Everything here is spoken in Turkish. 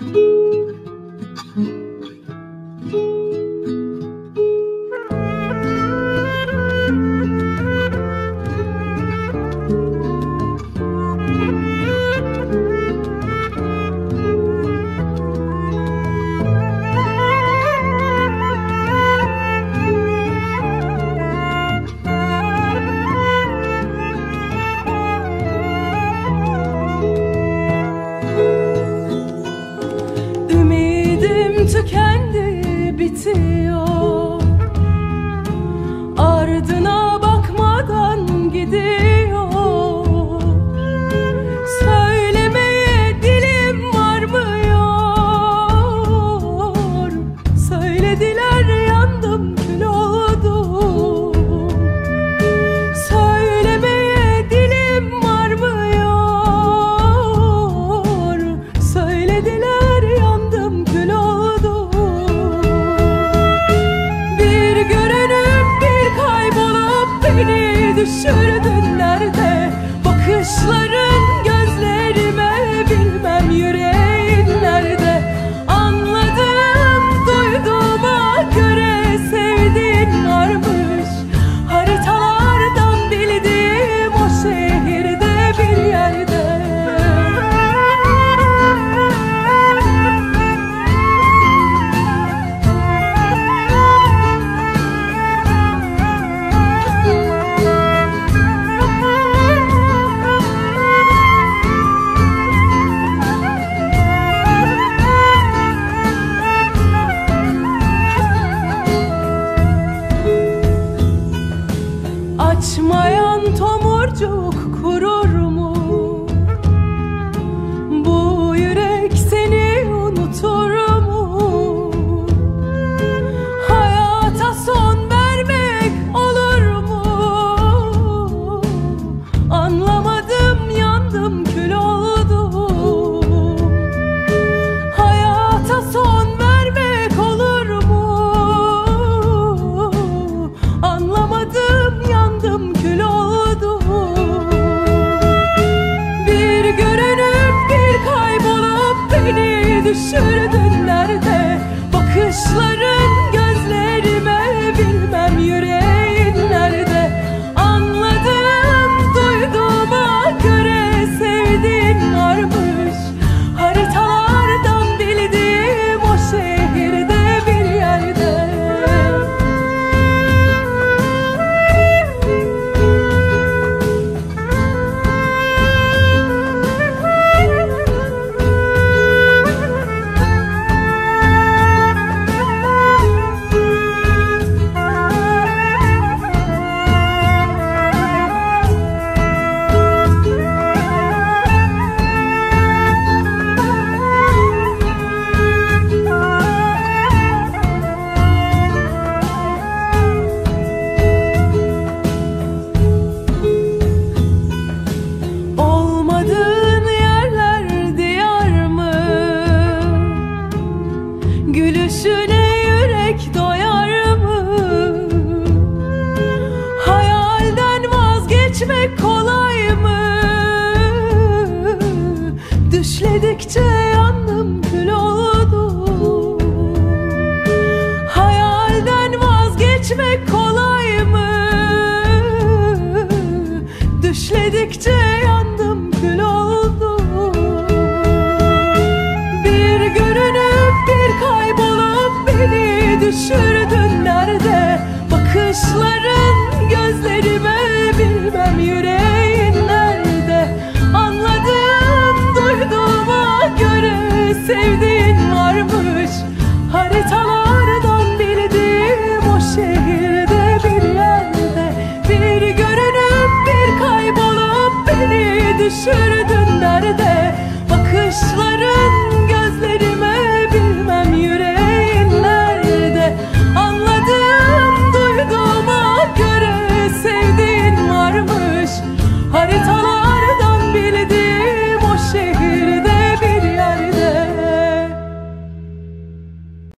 Música Sevdikçe yandım kül oldum. Bir görünüp bir kaybolup beni düşürdün nerede? Bakışları should